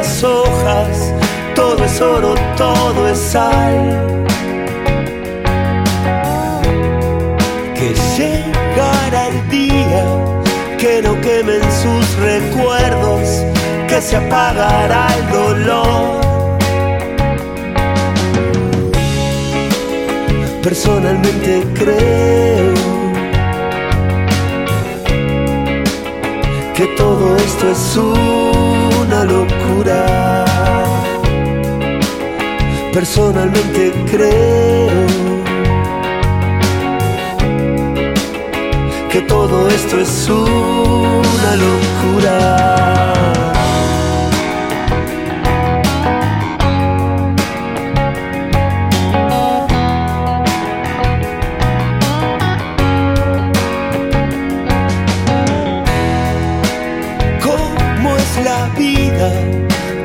las hojas, todo es oro, todo es sal. Que llegará el día que no quemen sus recuerdos, que se apagará el dolor. Personalmente creo que todo esto es una Personalmente creo que todo esto es una locura. ¿Cómo es la vida?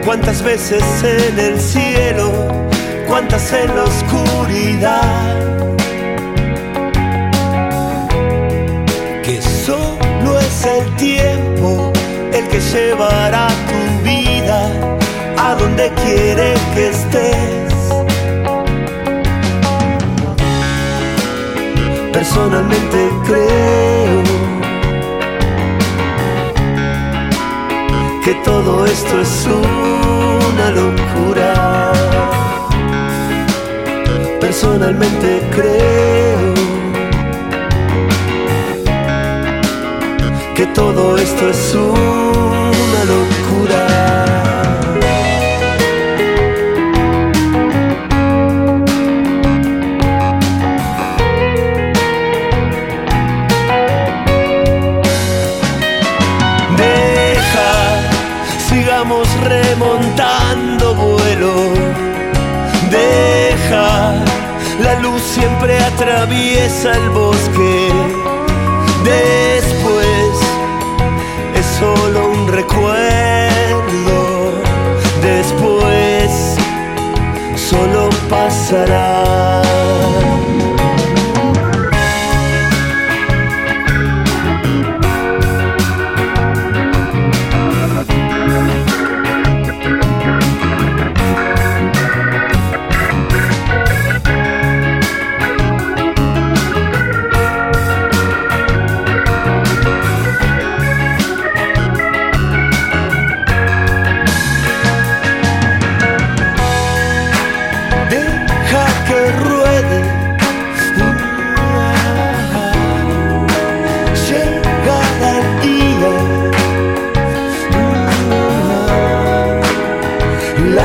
¿Cuántas veces en el cielo? ¿Cuántas en la oscuridad? Que solo es el tiempo el que llevará tu vida a donde quiere que estés. Personalmente creo que todo esto es una locura. Personalmente creo que todo esto es una locura. Deja, sigamos remontando vuelo. Siempre atraviesa el bosque. Después es solo un recuerdo.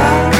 out.